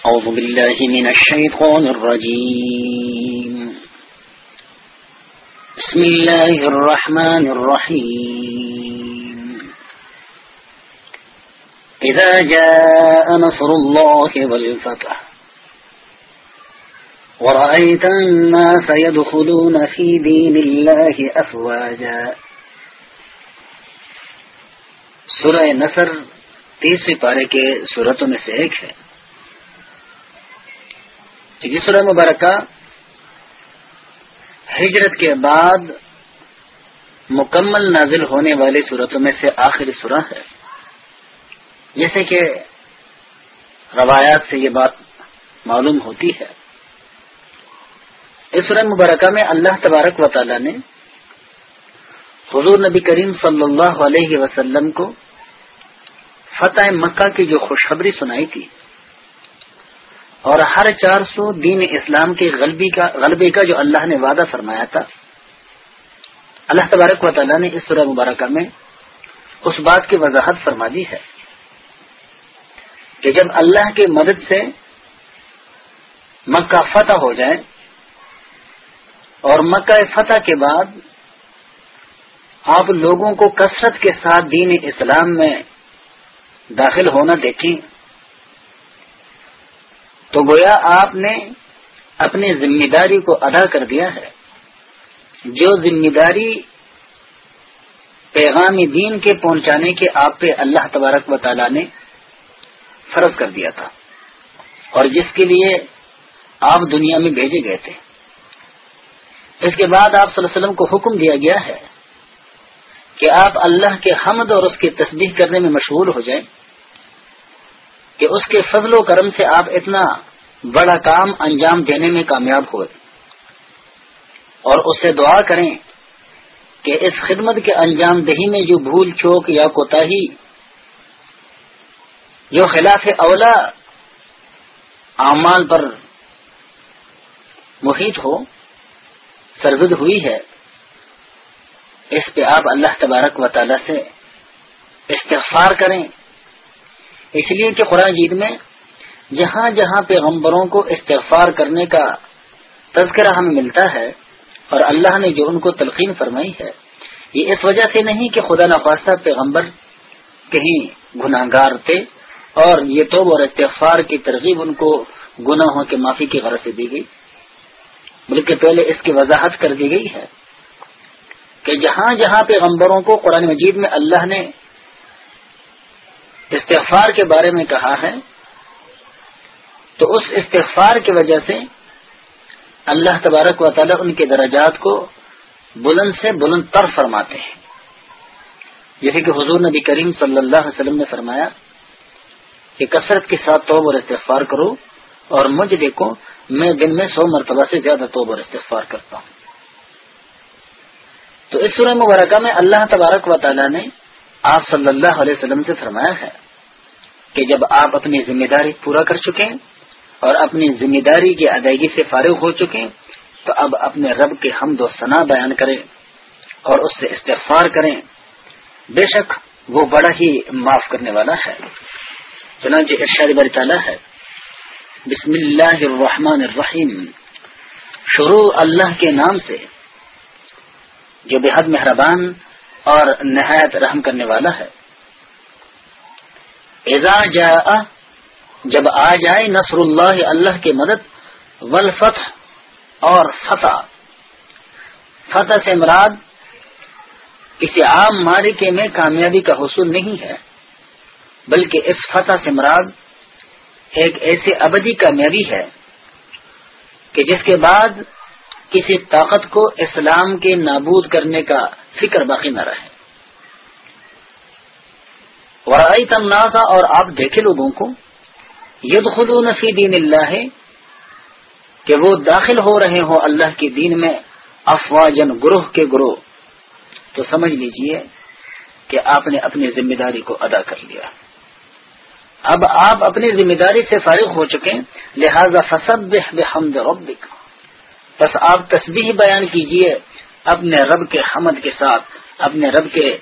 أعوذ بالله من الشيطان الرجيم. بسم الله الرحمن الرحيم. إذا جاء نصر الله والفتح. ورأيت الناس يدخلون في دين الله أفواجا. سورہ نصر تیسری پارے کے صورتوں میں سے ایک ہے. جی، یہ سورہ مبارکہ ہجرت کے بعد مکمل نازل ہونے والی صورتوں میں سے آخری سورہ ہے۔ جیسے کہ روایات سے یہ بات معلوم ہوتی ہے۔ اس سورہ مبارکہ میں اللہ تبارک و تعالی نے حضور نبی کریم صلی اللہ علیہ وسلم کو فتح مکہ کی جو خوشخبری سنائی تھی اور ہر چار سو دین اسلام کے غلبی کا غلبے کا جو اللہ نے وعدہ فرمایا تھا۔ اللہ تبارک و تعالیٰ نے اس سورہ مبارکہ میں اس بات کی وضاحت فرما دی ہے کہ جب اللہ کی مدد سے مکہ فتح ہو جائے اور مکہ فتح کے بعد آپ لوگوں کو کثرت کے ساتھ دین اسلام میں داخل ہونا دیکھیں تو گویا آپ نے اپنی ذمہ داری کو ادا کر دیا ہے۔ جو ذمہ داری پیغام دین کے پہنچانے کے آپ پہ اللہ تبارک و تعالی نے فرض کر دیا تھا اور جس کے لیے آپ دنیا میں بھیجے گئے تھے۔ اس کے بعد آپ صلی اللہ علیہ وسلم کو حکم دیا گیا ہے کہ آپ اللہ کے حمد اور اس کی تسبیح کرنے میں مشغول ہو جائیں۔ کہ اس کے فضل و کرم سے آپ اتنا بڑا کام انجام دینے میں کامیاب ہوئے۔ اور اس سے دعا کریں کہ اس خدمت کے انجام دہی میں جو بھول چوک یا کوتا جو خلاف اولا اعمال پر محیط ہو سرزد ہوئی ہے، اس پہ آپ اللہ تبارک و تعالی سے استغفار کریں۔ اس لیے کہ قرآن جید میں جہاں جہاں پیغمبروں کو استغفار کرنے کا تذکرہ ہمیں ملتا ہے اور اللہ نے جو ان کو تلقین فرمائی ہے، یہ اس وجہ سے نہیں کہ خدا نخواستہ پیغمبر کہیں گناہ گار تھے اور یہ توب اور استغفار کی ترغیب ان کو گناہوں کے معافی کی غرض سے دی گئی، بلکہ پہلے اس کی وضاحت کر دی گئی ہے کہ جہاں جہاں پیغمبروں کو قرآن مجید میں اللہ نے استغفار کے بارے میں کہا ہے، تو اس استغفار کی وجہ سے اللہ تبارک و تعالی ان کے درجات کو بلند سے بلند تر فرماتے ہیں۔ جیسے کہ حضور نبی کریم صلی اللہ علیہ وسلم نے فرمایا کہ کثرت کے ساتھ توب اور استغفار کرو اور مجھ دیکھو، میں دن میں سو مرتبہ سے زیادہ توب اور استغفار کرتا ہوں۔ تو اس سورہ مبارکہ میں اللہ تبارک و تعالی نے آپ صلی اللہ علیہ وسلم سے فرمایا ہے کہ جب آپ اپنی ذمہ داری پورا کر چکے اور اپنی ذمہ داری کی ادائیگی سے فارغ ہو چکے تو اب اپنے رب کے حمد و ثنا بیان کریں اور اس سے استغفار کریں۔ بے شک وہ بڑا ہی معاف کرنے والا ہے۔ چنانچہ ارشاد بری تعالیٰ ہے۔ بسم اللہ الرحمن الرحیم۔ شروع اللہ کے نام سے۔ جو بے حد مہربان اور نہایت رحم کرنے والا ہے۔ ایزا جا جب آ جائے نصر اللہ اللہ کی مدد، والفتح اور فتح۔ فتح سے مراد، کسی عام مارکے میں کامیابی کا حصول نہیں ہے، بلکہ اس فتح سے مراد ایک ایسی ابدی کامیابی ہے کہ جس کے بعد کسی طاقت کو اسلام کے نابود کرنے کا فکر باقی نہ رہے۔ ورائی تمنازا اور آپ دیکھے لوگوں کو ید خدو نفی دین اللہ ہے کہ وہ داخل ہو رہے ہو اللہ کے دین میں افواجن گروہ کے گروہ۔ تو سمجھ لیجیے کہ آپ نے اپنی ذمہ داری کو ادا کر لیا۔ اب آپ اپنی ذمہ داری سے فارغ ہو چکے لہذا فسب بحمد ربک۔ بس آپ تسبیح بیان کیجیے۔ اپنے رب کے حمد کے ساتھ، اپنے رب کے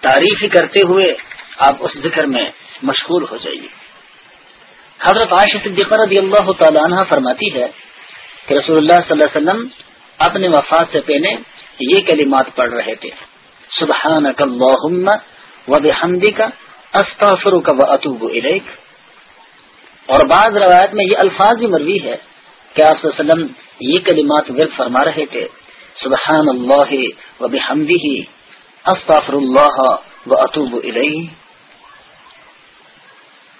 تعریفی کرتے ہوئے آپ اس ذکر میں مشغول ہو جائیے۔ حضرت عائشہ صدیقہ رضی اللہ تعالیٰ عنہ فرماتی ہے کہ رسول اللہ صلی اللہ علیہ وسلم اپنے وفات سے پہلے یہ کلمات پڑھ رہے تھے۔ سبحانک اللہم و بحمدک استغفرک و اتوب الیک۔ اور بعض روایت میں یہ الفاظ بھی مروی ہے کہ آپ وسلم یہ کلمات ورد فرما رہے تھے۔ سبحان اللہ و بحمدہ استغفر اللہ و اتوب الیہ۔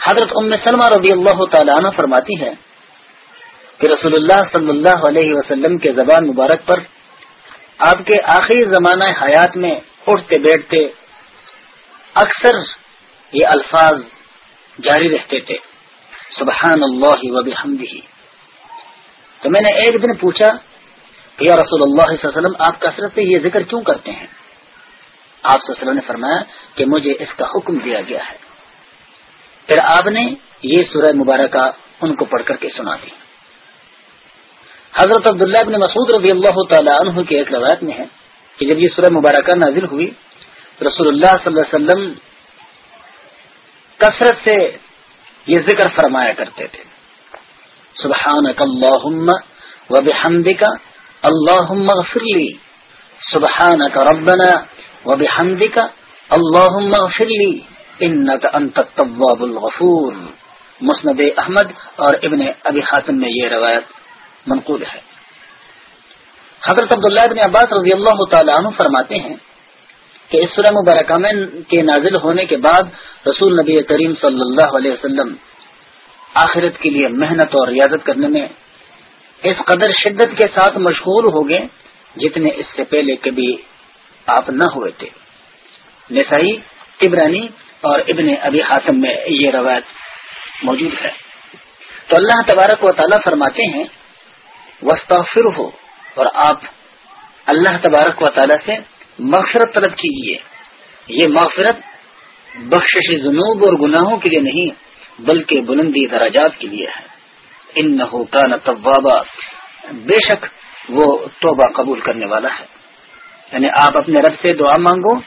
حضرت ام سلمہ رضی اللہ تعالیٰ عنہ فرماتی ہے کہ رسول اللہ صلی اللہ علیہ وسلم کے زبان مبارک پر آپ کے آخری زمانہ حیات میں اٹھتے بیٹھتے اکثر یہ الفاظ جاری رہتے تھے سبحان اللہ و بحمدہ تو میں نے ایک دن پوچھا یا رسول اللہ صلی اللہ علیہ وسلم، آپ کثرت سے یہ ذکر کیوں کرتے ہیں؟ آپ صلی اللہ علیہ وسلم نے فرمایا کہ مجھے اس کا حکم دیا گیا ہے۔ پھر آپ نے یہ سورہ مبارکہ ان کو پڑھ کر کے سنا دی۔ حضرت عبداللہ ابن مسعود رضی اللہ تعالیٰ عنہ کی ایک روایت میں ہے کہ جب یہ سورہ مبارکہ نازل ہوئی، رسول اللہ صلی اللہ علیہ وسلم کثرت سے یہ ذکر فرمایا کرتے تھے۔ سبحانک اللہم و بحمدک اللہم اغفر لی سبحانک ربنا و بحمدک اللہم اغفر لی انت انت التواب الغفور. مسند احمد اور ابن ابی حاتم میں یہ روایت منقول ہے. حضرت عبداللہ ابن عباس رضی اللہ تعالیٰ عنہ فرماتے ہیں کہ اس سورہ مبارکہ میں کے نازل ہونے کے بعد رسول نبی کریم صلی اللہ علیہ وسلم آخرت کے لیے محنت اور ریاضت کرنے میں اس قدر شدت کے ساتھ مشغول ہو گئے جتنے اس سے پہلے کبھی آپ نہ ہوئے تھے۔ نسائی ابرانی اور ابن ابی حاتم میں یہ روایت موجود ہے۔ تو اللہ تبارک و تعالیٰ فرماتے ہیں وسطر ہو اور آپ اللہ تبارک و تعالیٰ سے مغفرت طلب کیجیے یہ مغفرت بخش جنوب اور گناہوں کے لیے نہیں، بلکہ بلندی دراجات کے لیے ہے۔ ان نہ طبابا بے شک وہ توبہ قبول کرنے والا ہے. یعنی آپ اپنے رب سے دعا مانگو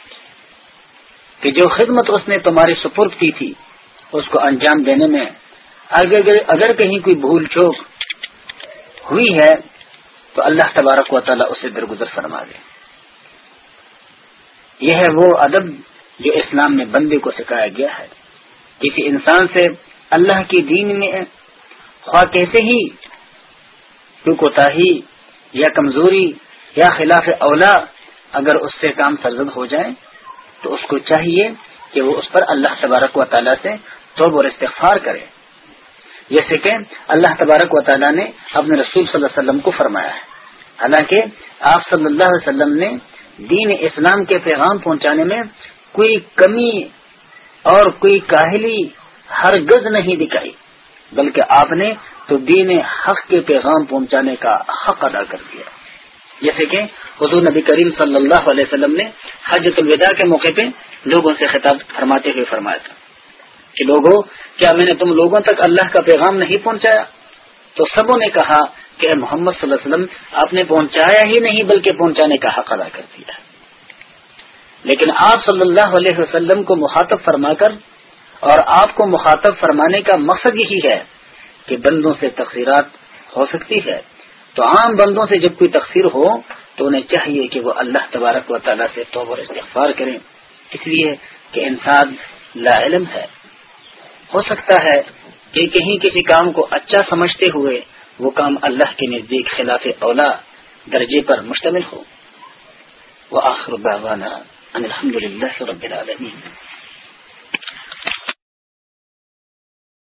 کہ جو خدمت اس نے تمہاری سپرد کی تھی، اس کو انجام دینے میں اگر اگر کہیں کوئی بھول چوک ہوئی ہے، تو اللہ تبارک و تعالیٰ اسے درگزر فرما دے۔ یہ ہے وہ ادب جو اسلام میں بندے کو سکھایا گیا ہے۔ کسی انسان سے اللہ کی دین میں خواہ کیسے ہی کوتا یا کمزوری، یا خلاف اولا اگر اس سے کام سرزد ہو جائے، تو اس کو چاہیے کہ وہ اس پر اللہ تبارک و تعالیٰ سے توب اور استغفار کرے۔ جیسے کہ اللہ تبارک و تعالیٰ نے اپنے رسول صلی اللہ علیہ وسلم کو فرمایا ہے۔ حالانکہ آپ صلی اللہ علیہ وسلم نے دین اسلام کے پیغام پہنچانے میں کوئی کمی اور کوئی کاہلی ہرگز نہیں دکھائی۔ بلکہ آپ نے تو دین حق کے پیغام پہنچانے کا حق ادا کر دیا۔ جیسے کہ حضور نبی کریم صلی اللہ علیہ وسلم نے حجت الوداع کے موقع پہ لوگوں سے خطاب فرماتے ہوئے فرمایا تھا کہ لوگوں، کیا میں نے تم لوگوں تک اللہ کا پیغام نہیں پہنچایا؟ تو سبوں نے کہا کہ محمد صلی اللہ علیہ وسلم، آپ نے پہنچایا ہی نہیں بلکہ پہنچانے کا حق ادا کر دیا۔ لیکن آپ صلی اللہ علیہ وسلم کو مخاطب فرما کر اور آپ کو مخاطب فرمانے کا مقصد یہی ہے کہ بندوں سے تقسیرات ہو سکتی ہے۔ تو عام بندوں سے جب کوئی تقسیر ہو، تو انہیں چاہیے کہ وہ اللہ تبارک و تعالیٰ سے توبر استغفار کریں۔ اس لیے کہ انسان لا علم ہے۔ ہو سکتا ہے کہ کہیں کسی کام کو اچھا سمجھتے ہوئے وہ کام اللہ کے نزدیک خلاف اولا درجے پر مشتمل ہو۔ وہ آخر الحمد للہ رب العالمین۔